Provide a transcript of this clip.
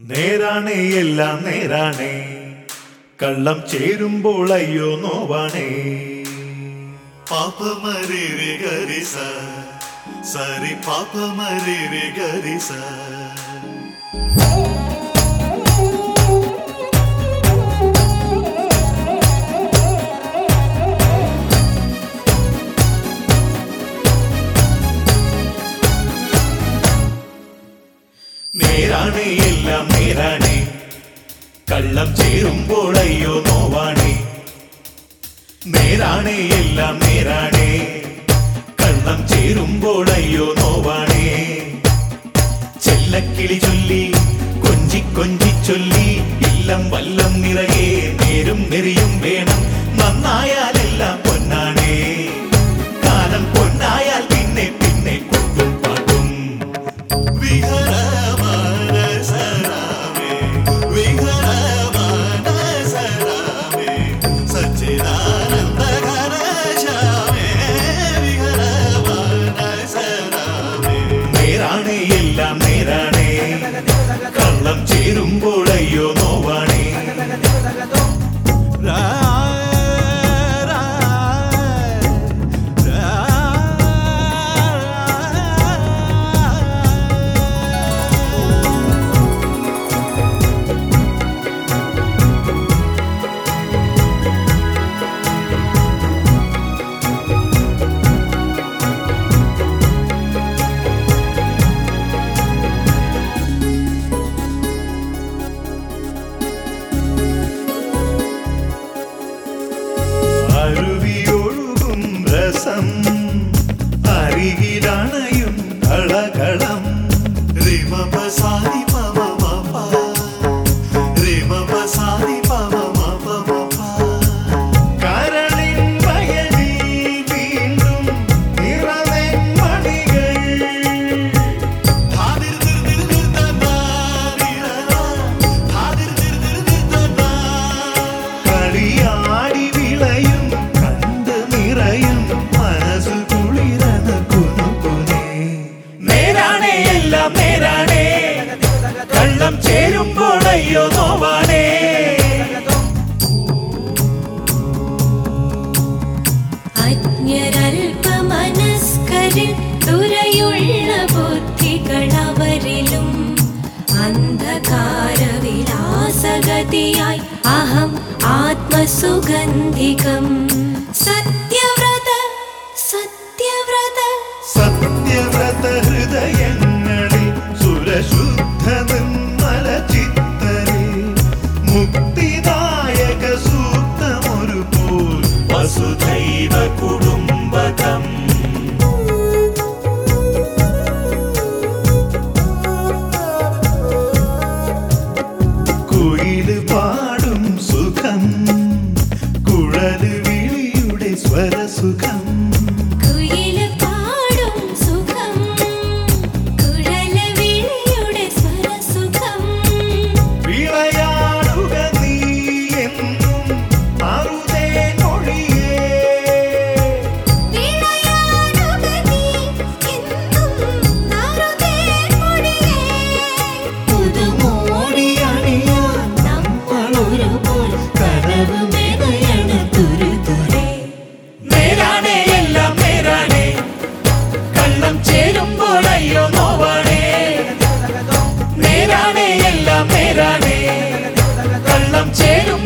നേരാണേ എല്ലാം നേരാണേ. കള്ളം ചേരുമ്പോൾ അയ്യോ നോവാണേ. പാപമരേരെ ഗരിസ സരി പാപമരേരെ ഗരിസ നേരാണേ എല്ലാം നേരാണേ. കള്ളം ചേരുമ്പോൾ അയ്യോ നോവാണേ. നേരാണേ എല്ലാം നേരാണേ. കള്ളം ചേരുമ്പോൾ അയ്യോ നോവാണേ. ചെല്ലക്കിളി ചൊല്ലി കൊഞ്ചി കൊഞ്ചി ചൊല്ലി ഇല്ലം വല്ലം നിറയെ നേരും നെറിയും വേണം നന്നായാലെല്ലാം അജ്ഞരൽപമനസ്കരിൽ തുരയുള്ള ബുദ്ധികളവരിലും അന്ധകാരവിലാസഗതിയായി അഹം ആത്മസുഗന്ധികം. സത്യവ്രത സത്യവ്രത. സത്യവ്രത ഹൃദയങ്ങളിൽ സുരശുദ്ധ നിർമ്മല ചിത്തരെ മുക്തിദായക sugamos. മേരാനേ എല്ലാം മേരാനേ കള്ളം ചേരും